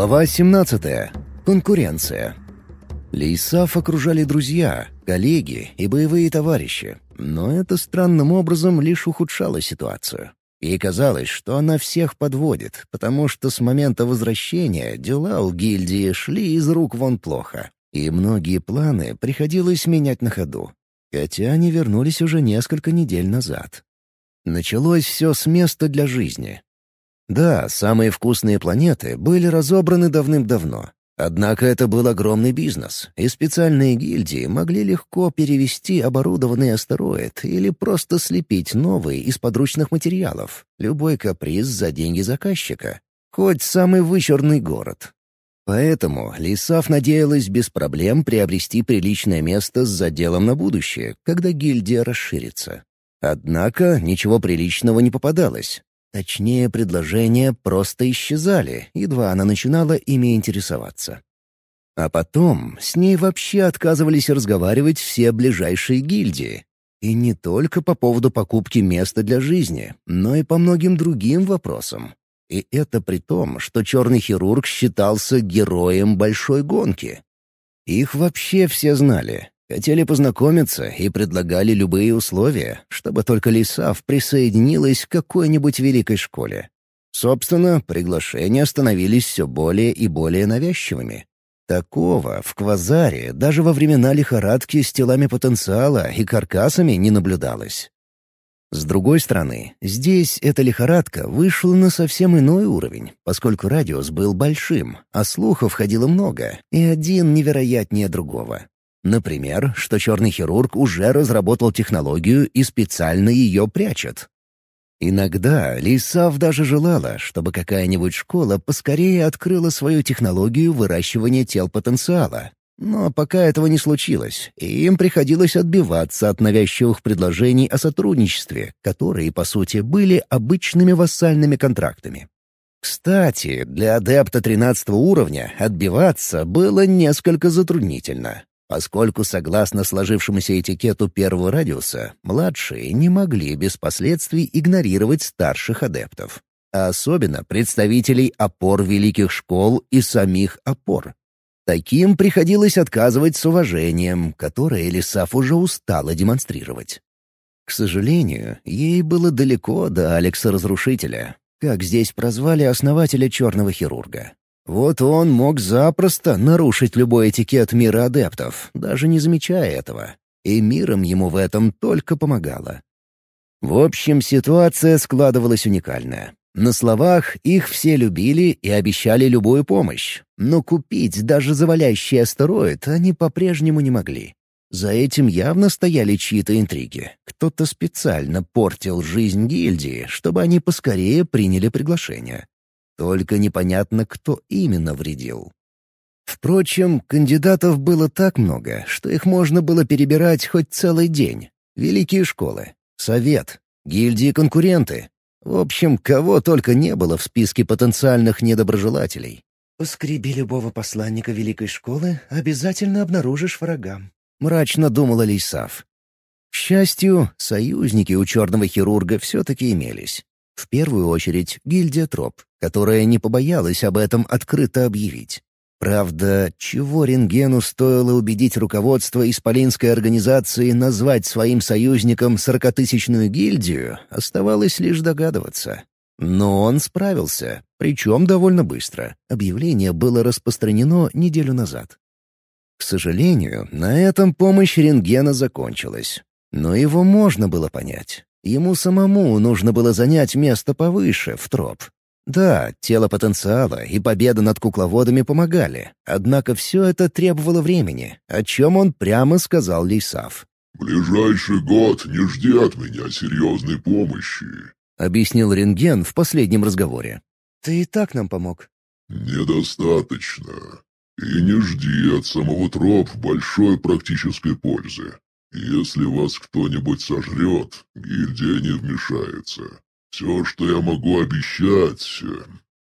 Глава 17. Конкуренция. Лейсав окружали друзья, коллеги и боевые товарищи, но это странным образом лишь ухудшало ситуацию. Ей казалось, что она всех подводит, потому что с момента возвращения дела у гильдии шли из рук вон плохо, и многие планы приходилось менять на ходу. Хотя они вернулись уже несколько недель назад. Началось все с места для жизни. Да, самые вкусные планеты были разобраны давным-давно. Однако это был огромный бизнес, и специальные гильдии могли легко перевести оборудованный астероид или просто слепить новый из подручных материалов. Любой каприз за деньги заказчика. Хоть самый вычурный город. Поэтому Лисав надеялась без проблем приобрести приличное место с заделом на будущее, когда гильдия расширится. Однако ничего приличного не попадалось. Точнее, предложения просто исчезали, едва она начинала ими интересоваться. А потом с ней вообще отказывались разговаривать все ближайшие гильдии. И не только по поводу покупки места для жизни, но и по многим другим вопросам. И это при том, что черный хирург считался героем большой гонки. Их вообще все знали, Хотели познакомиться и предлагали любые условия, чтобы только Лисав присоединилась к какой-нибудь великой школе. Собственно, приглашения становились все более и более навязчивыми. Такого в Квазаре даже во времена лихорадки с телами потенциала и каркасами не наблюдалось. С другой стороны, здесь эта лихорадка вышла на совсем иной уровень, поскольку радиус был большим, а слухов ходило много, и один невероятнее другого. Например, что черный хирург уже разработал технологию и специально ее прячет. Иногда Лисав даже желала, чтобы какая-нибудь школа поскорее открыла свою технологию выращивания тел потенциала. Но пока этого не случилось, и им приходилось отбиваться от навязчивых предложений о сотрудничестве, которые, по сути, были обычными вассальными контрактами. Кстати, для адепта 13 уровня отбиваться было несколько затруднительно поскольку, согласно сложившемуся этикету первого радиуса, младшие не могли без последствий игнорировать старших адептов, а особенно представителей опор великих школ и самих опор. Таким приходилось отказывать с уважением, которое Лисав уже устала демонстрировать. К сожалению, ей было далеко до Алекса-разрушителя, как здесь прозвали основателя черного хирурга. Вот он мог запросто нарушить любой этикет мира адептов, даже не замечая этого. И миром ему в этом только помогало. В общем, ситуация складывалась уникальная. На словах их все любили и обещали любую помощь, но купить даже завалящий астероид они по-прежнему не могли. За этим явно стояли чьи-то интриги. Кто-то специально портил жизнь гильдии, чтобы они поскорее приняли приглашение. Только непонятно, кто именно вредил. Впрочем, кандидатов было так много, что их можно было перебирать хоть целый день. Великие школы, совет, гильдии-конкуренты. В общем, кого только не было в списке потенциальных недоброжелателей. «Поскреби любого посланника Великой школы, обязательно обнаружишь врага», — мрачно думала Лейсав. К счастью, союзники у черного хирурга все-таки имелись. В первую очередь гильдия Троп, которая не побоялась об этом открыто объявить. Правда, чего рентгену стоило убедить руководство Исполинской организации назвать своим союзником сорокатысячную гильдию, оставалось лишь догадываться. Но он справился, причем довольно быстро. Объявление было распространено неделю назад. К сожалению, на этом помощь рентгена закончилась. Но его можно было понять. Ему самому нужно было занять место повыше, в троп. Да, тело потенциала и победа над кукловодами помогали, однако все это требовало времени, о чем он прямо сказал Лейсав. «Ближайший год не жди от меня серьезной помощи», — объяснил рентген в последнем разговоре. «Ты и так нам помог». «Недостаточно. И не жди от самого троп большой практической пользы. Если вас кто-нибудь сожрет, гильдия не вмешается. Все, что я могу обещать,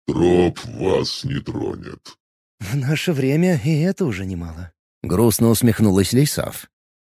троп вас не тронет». «В наше время и это уже немало», — грустно усмехнулась Лейсав.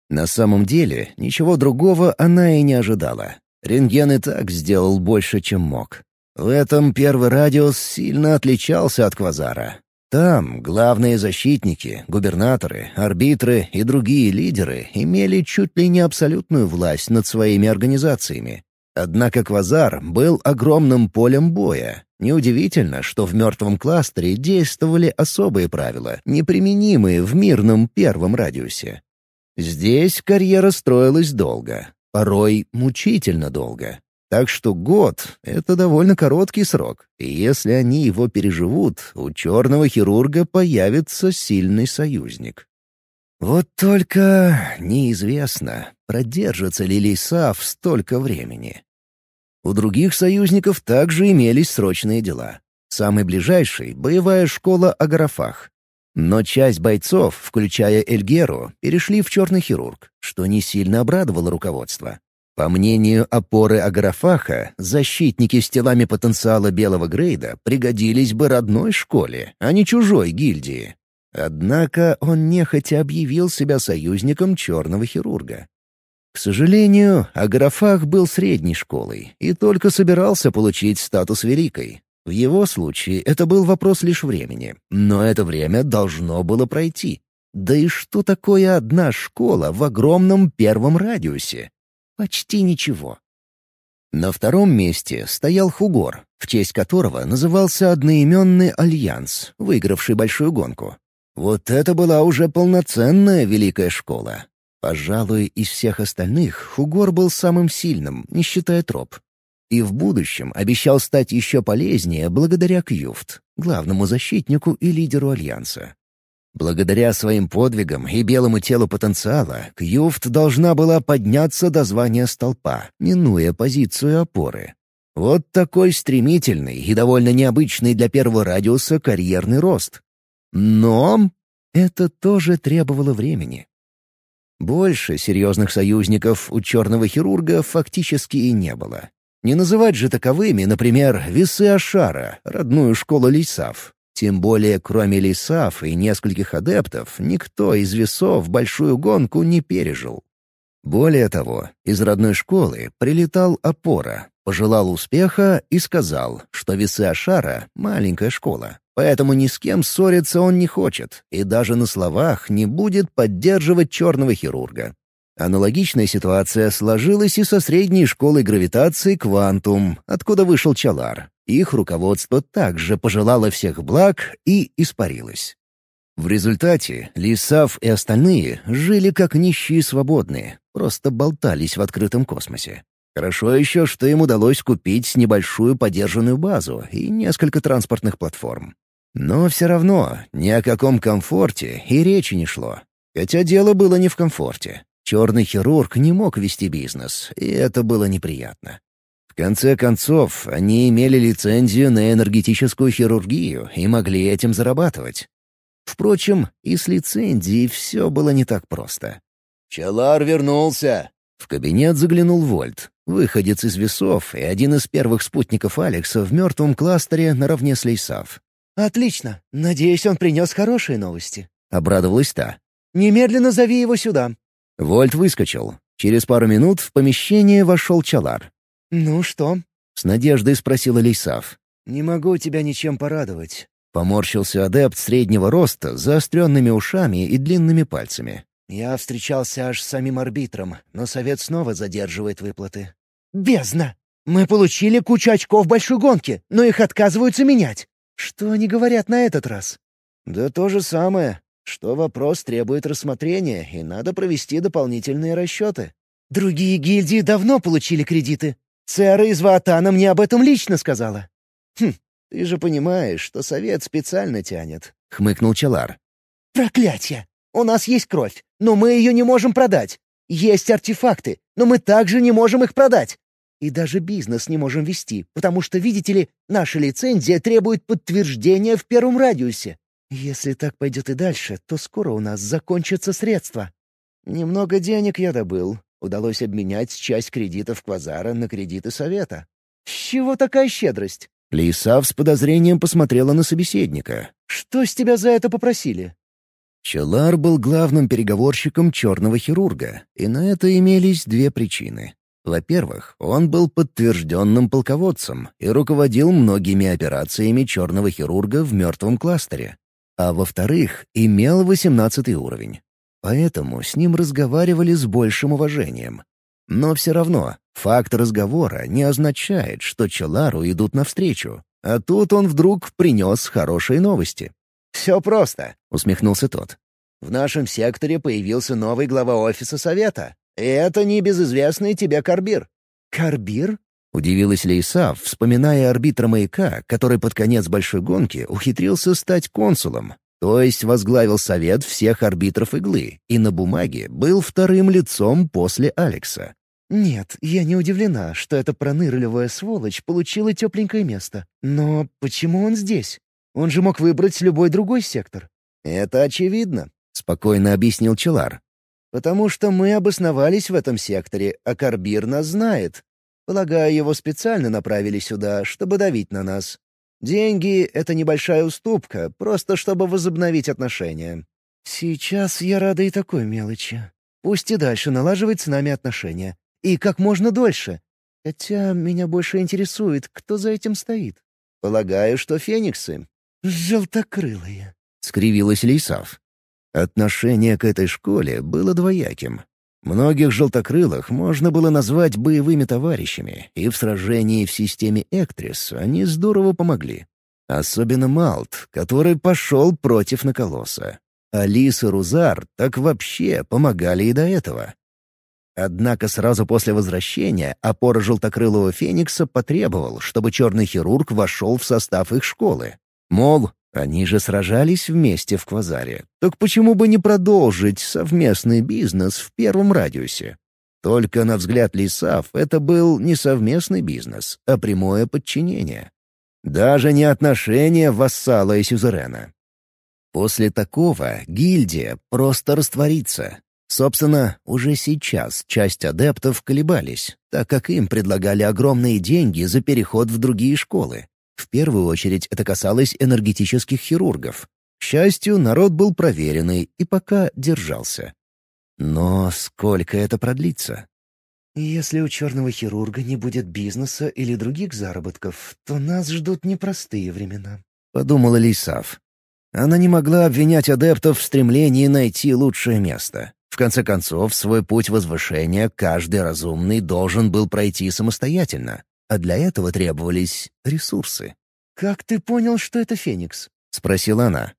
На самом деле, ничего другого она и не ожидала. Рентген и так сделал больше, чем мог. В этом первый радиус сильно отличался от квазара. Там главные защитники, губернаторы, арбитры и другие лидеры имели чуть ли не абсолютную власть над своими организациями. Однако квазар был огромным полем боя. Неудивительно, что в мертвом кластере действовали особые правила, неприменимые в мирном первом радиусе. Здесь карьера строилась долго, порой мучительно долго. Так что год — это довольно короткий срок, и если они его переживут, у черного хирурга появится сильный союзник. Вот только неизвестно, продержится ли Лисав столько времени. У других союзников также имелись срочные дела. Самый ближайший — боевая школа Агарафах. Но часть бойцов, включая Эльгеру, перешли в черный хирург, что не сильно обрадовало руководство. По мнению опоры Аграфаха, защитники с телами потенциала белого грейда пригодились бы родной школе, а не чужой гильдии. Однако он нехотя объявил себя союзником черного хирурга. К сожалению, Аграфах был средней школой и только собирался получить статус великой. В его случае это был вопрос лишь времени, но это время должно было пройти. Да и что такое одна школа в огромном первом радиусе? Почти ничего. На втором месте стоял Хугор, в честь которого назывался одноименный Альянс, выигравший большую гонку. Вот это была уже полноценная великая школа. Пожалуй, из всех остальных Хугор был самым сильным, не считая троп. И в будущем обещал стать еще полезнее благодаря Кьюфт, главному защитнику и лидеру Альянса. Благодаря своим подвигам и белому телу потенциала, Кьюфт должна была подняться до звания столпа, минуя позицию опоры. Вот такой стремительный и довольно необычный для первого радиуса карьерный рост. Но это тоже требовало времени. Больше серьезных союзников у черного хирурга фактически и не было. Не называть же таковыми, например, весы Ашара, родную школу Лейсав, тем более, кроме лисав и нескольких адептов, никто из весов большую гонку не пережил. Более того, из родной школы прилетал опора, пожелал успеха и сказал, что весы Ашара — маленькая школа, поэтому ни с кем ссориться он не хочет и даже на словах не будет поддерживать черного хирурга. Аналогичная ситуация сложилась и со средней школой гравитации «Квантум», откуда вышел Чалар. Их руководство также пожелало всех благ и испарилось. В результате Лисав и остальные жили как нищие свободные, просто болтались в открытом космосе. Хорошо еще, что им удалось купить небольшую подержанную базу и несколько транспортных платформ. Но все равно ни о каком комфорте и речи не шло. Хотя дело было не в комфорте. Черный хирург не мог вести бизнес, и это было неприятно. В конце концов, они имели лицензию на энергетическую хирургию и могли этим зарабатывать. Впрочем, и с лицензией все было не так просто. «Челар вернулся!» В кабинет заглянул Вольт, выходец из весов и один из первых спутников Алекса в мертвом кластере наравне с Лейсав. «Отлично. Надеюсь, он принес хорошие новости». — обрадовалась та. «Немедленно зови его сюда. Вольт выскочил. Через пару минут в помещение вошел Чалар. «Ну что?» — с надеждой спросила Лейсав. «Не могу тебя ничем порадовать». Поморщился адепт среднего роста с заостренными ушами и длинными пальцами. «Я встречался аж с самим арбитром, но совет снова задерживает выплаты». «Бездна! Мы получили кучу очков большой гонке, но их отказываются менять. Что они говорят на этот раз?» «Да то же самое что вопрос требует рассмотрения, и надо провести дополнительные расчеты. Другие гильдии давно получили кредиты. Цера из Ваатана мне об этом лично сказала. Хм, ты же понимаешь, что совет специально тянет. — хмыкнул Челар. «Проклятье! У нас есть кровь, но мы ее не можем продать. Есть артефакты, но мы также не можем их продать. И даже бизнес не можем вести, потому что, видите ли, наша лицензия требует подтверждения в первом радиусе. Если так пойдет и дальше, то скоро у нас закончатся средства. Немного денег я добыл. Удалось обменять часть кредитов Квазара на кредиты Совета. С чего такая щедрость? Лисав с подозрением посмотрела на собеседника. «Что с тебя за это попросили?» Челар был главным переговорщиком черного хирурга, и на это имелись две причины. Во-первых, он был подтвержденным полководцем и руководил многими операциями черного хирурга в мертвом кластере. А во-вторых, имел 18 уровень. Поэтому с ним разговаривали с большим уважением. Но все равно, факт разговора не означает, что Челару идут навстречу. А тут он вдруг принес хорошие новости. «Все просто», — усмехнулся тот. «В нашем секторе появился новый глава офиса совета. И это небезызвестный тебе Карбир». «Карбир?» — удивилась Лейса, вспоминая арбитра маяка, который под конец большой гонки ухитрился стать консулом, то есть возглавил совет всех арбитров иглы и на бумаге был вторым лицом после Алекса. «Нет, я не удивлена, что эта пронырливая сволочь получила тепленькое место. Но почему он здесь? Он же мог выбрать любой другой сектор». «Это очевидно», — спокойно объяснил Челар. «Потому что мы обосновались в этом секторе, а Карбир нас знает. Полагаю, его специально направили сюда, чтобы давить на нас. Деньги — это небольшая уступка, просто чтобы возобновить отношения». «Сейчас я рада и такой мелочи. Пусть и дальше налаживает с нами отношения. И как можно дольше. Хотя меня больше интересует, кто за этим стоит. Полагаю, что фениксы. Желтокрылые. — скривилась Лейсав. Отношение к этой школе было двояким. Многих желтокрылых можно было назвать боевыми товарищами, и в сражении в системе Эктрис они здорово помогли. Особенно Малт, который пошел против Наколоса. Алис и Рузар так вообще помогали и до этого. Однако сразу после возвращения опора желтокрылого феникса потребовал, чтобы черный хирург вошел в состав их школы. Мол, они же сражались вместе в Квазаре. Так почему бы не продолжить совместный бизнес в первом радиусе? Только на взгляд Лисав это был не совместный бизнес, а прямое подчинение. Даже не отношение вассала и сюзерена. После такого гильдия просто растворится, Собственно, уже сейчас часть адептов колебались, так как им предлагали огромные деньги за переход в другие школы. В первую очередь это касалось энергетических хирургов. К счастью, народ был проверенный и пока держался. Но сколько это продлится? Если у черного хирурга не будет бизнеса или других заработков, то нас ждут непростые времена», — подумала Лисав. Она не могла обвинять адептов в стремлении найти лучшее место. В конце концов, свой путь возвышения каждый разумный должен был пройти самостоятельно, а для этого требовались ресурсы. «Как ты понял, что это Феникс?» — спросила она.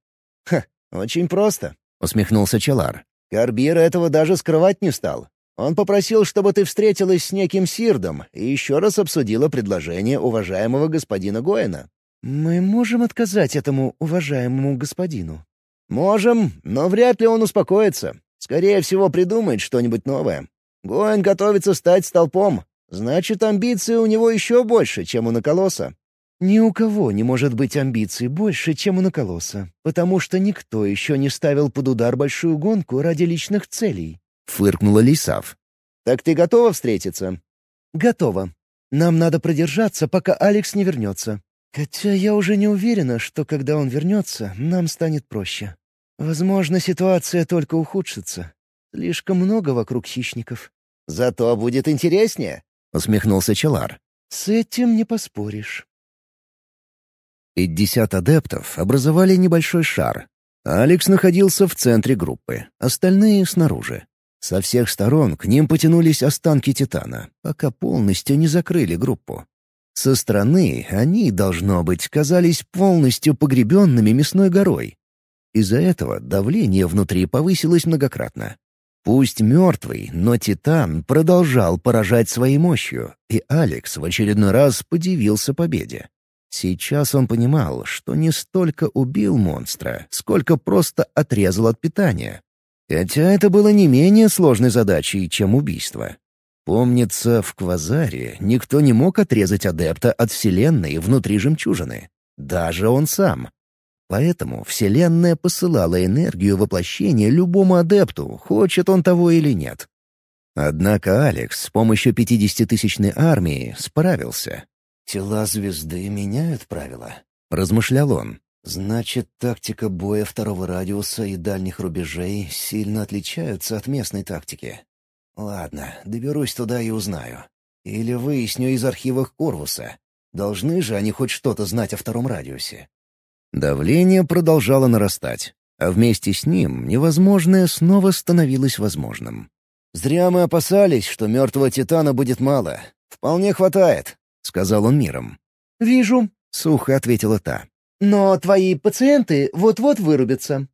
«Ха, очень просто», — усмехнулся Челар. «Карбир этого даже скрывать не стал. Он попросил, чтобы ты встретилась с неким Сирдом и еще раз обсудила предложение уважаемого господина Гоэна». «Мы можем отказать этому уважаемому господину?» «Можем, но вряд ли он успокоится. Скорее всего, придумает что-нибудь новое. Гоэн готовится стать столпом. Значит, амбиции у него еще больше, чем у Наколоса. Ни у кого не может быть амбиций больше, чем у Наколоса, потому что никто еще не ставил под удар большую гонку ради личных целей. Фыркнула Лисав. «Так ты готова встретиться?» «Готова. Нам надо продержаться, пока Алекс не вернется. Хотя я уже не уверена, что когда он вернется, нам станет проще. Возможно, ситуация только ухудшится. Слишком много вокруг хищников. «Зато будет интереснее», — усмехнулся Челар. «С этим не поспоришь». Пятьдесят адептов образовали небольшой шар. Алекс находился в центре группы, остальные — снаружи. Со всех сторон к ним потянулись останки Титана, пока полностью не закрыли группу. Со стороны они, должно быть, казались полностью погребенными мясной горой. Из-за этого давление внутри повысилось многократно. Пусть мертвый, но Титан продолжал поражать своей мощью, и Алекс в очередной раз подивился победе. Сейчас он понимал, что не столько убил монстра, сколько просто отрезал от питания. Хотя это было не менее сложной задачей, чем убийство. Помнится, в Квазаре никто не мог отрезать адепта от Вселенной внутри жемчужины. Даже он сам. Поэтому Вселенная посылала энергию воплощения любому адепту, хочет он того или нет. Однако Алекс с помощью пятидесятитысячной армии справился. «Тела звезды меняют правила», — размышлял он. «Значит, тактика боя второго радиуса и дальних рубежей сильно отличаются от местной тактики. Ладно, доберусь туда и узнаю. Или выясню из архивов Корвуса. Должны же они хоть что-то знать о втором радиусе. Давление продолжало нарастать, а вместе с ним невозможное снова становилось возможным. «Зря мы опасались, что мертвого Титана будет мало. Вполне хватает», — сказал он миром. «Вижу», — сухо ответила та. «Но твои пациенты вот-вот вырубятся».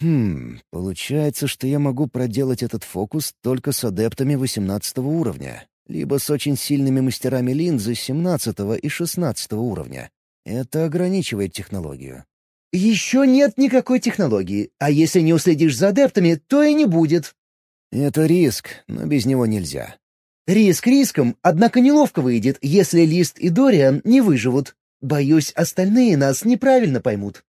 «Хм, получается, что я могу проделать этот фокус только с адептами 18 уровня, либо с очень сильными мастерами линзы 17 и 16 уровня. Это ограничивает технологию. «Еще нет никакой технологии, а если не уследишь за адептами, то и не будет». «Это риск, но без него нельзя». «Риск риском, однако неловко выйдет, если Лист и Дориан не выживут. Боюсь, остальные нас неправильно поймут».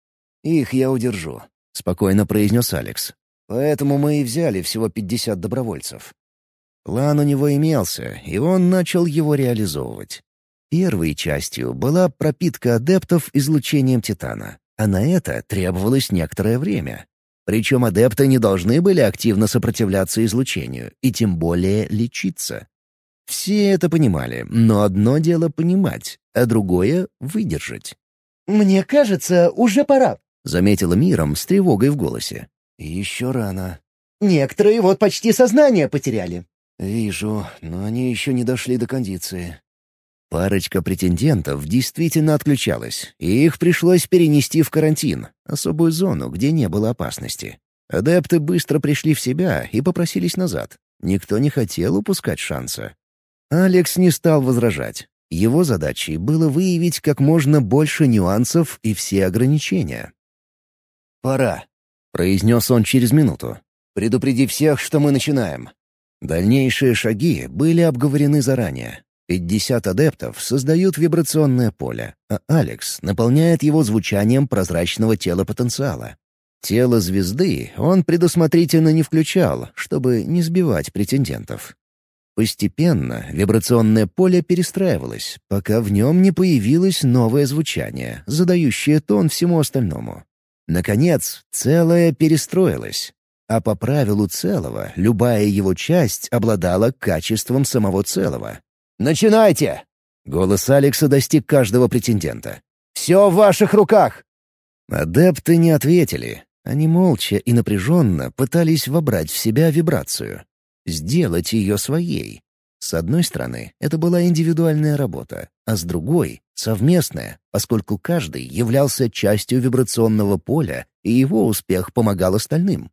«Их я удержу», — спокойно произнес Алекс. «Поэтому мы и взяли всего 50 добровольцев. План у него имелся, и он начал его реализовывать. Первой частью была пропитка адептов излучением титана, а на это требовалось некоторое время. Причем адепты не должны были активно сопротивляться излучению, и тем более лечиться. Все это понимали, но одно дело понимать, а другое — выдержать. «Мне кажется, уже пора», — заметила Миром с тревогой в голосе. «Еще рано». «Некоторые вот почти сознание потеряли». «Вижу, но они еще не дошли до кондиции». Парочка претендентов действительно отключалась, и их пришлось перенести в карантин, особую зону, где не было опасности. Адепты быстро пришли в себя и попросились назад. Никто не хотел упускать шанса. Алекс не стал возражать. Его задачей было выявить как можно больше нюансов и все ограничения. «Пора», — произнес он через минуту. «Предупреди всех, что мы начинаем. Дальнейшие шаги были обговорены заранее. 50 адептов создают вибрационное поле, а Алекс наполняет его звучанием прозрачного тела потенциала. Тело звезды он предусмотрительно не включал, чтобы не сбивать претендентов. Постепенно вибрационное поле перестраивалось, пока в нем не появилось новое звучание, задающее тон всему остальному. Наконец, целое перестроилось, а по правилу целого, любая его часть обладала качеством самого целого. «Начинайте!» Голос Алекса достиг каждого претендента. «Все в ваших руках!» Адепты не ответили. Они молча и напряженно пытались вобрать в себя вибрацию. Сделать ее своей. С одной стороны, это была индивидуальная работа, а с другой — совместная, поскольку каждый являлся частью вибрационного поля, и его успех помогал остальным.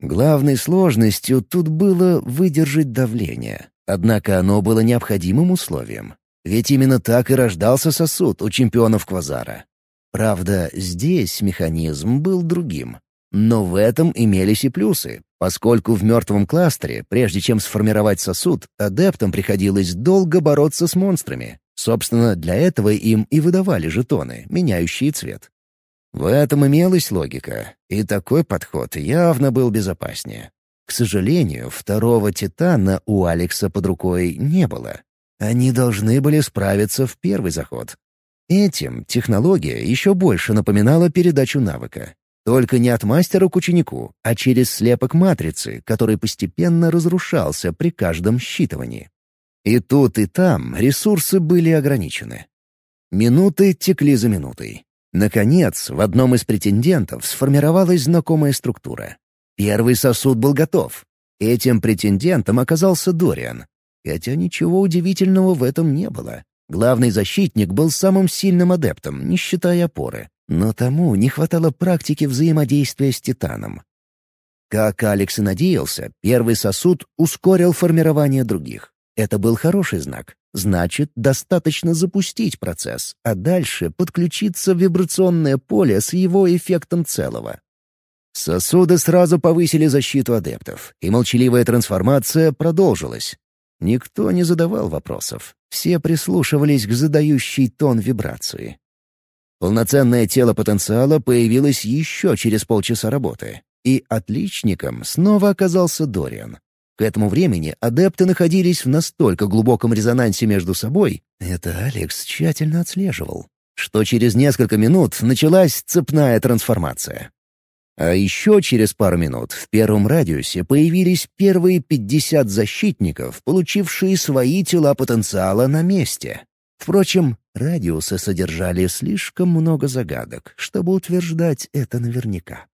Главной сложностью тут было выдержать давление. Однако оно было необходимым условием. Ведь именно так и рождался сосуд у чемпионов Квазара. Правда, здесь механизм был другим. Но в этом имелись и плюсы, поскольку в мертвом кластере, прежде чем сформировать сосуд, адептам приходилось долго бороться с монстрами. Собственно, для этого им и выдавали жетоны, меняющие цвет. В этом имелась логика, и такой подход явно был безопаснее. К сожалению, второго «Титана» у Алекса под рукой не было. Они должны были справиться в первый заход. Этим технология еще больше напоминала передачу навыка. Только не от мастера к ученику, а через слепок матрицы, который постепенно разрушался при каждом считывании. И тут, и там ресурсы были ограничены. Минуты текли за минутой. Наконец, в одном из претендентов сформировалась знакомая структура. Первый сосуд был готов. Этим претендентом оказался Дориан. Хотя ничего удивительного в этом не было. Главный защитник был самым сильным адептом, не считая опоры. Но тому не хватало практики взаимодействия с Титаном. Как Алекс и надеялся, первый сосуд ускорил формирование других. Это был хороший знак. Значит, достаточно запустить процесс, а дальше подключиться в вибрационное поле с его эффектом целого. Сосуды сразу повысили защиту адептов, и молчаливая трансформация продолжилась. Никто не задавал вопросов. Все прислушивались к задающей тон вибрации. Полноценное тело потенциала появилось еще через полчаса работы, и отличником снова оказался Дориан. К этому времени адепты находились в настолько глубоком резонансе между собой, это Алекс тщательно отслеживал, что через несколько минут началась цепная трансформация. А еще через пару минут в первом радиусе появились первые 50 защитников, получившие свои тела потенциала на месте. Впрочем, радиусы содержали слишком много загадок, чтобы утверждать это наверняка.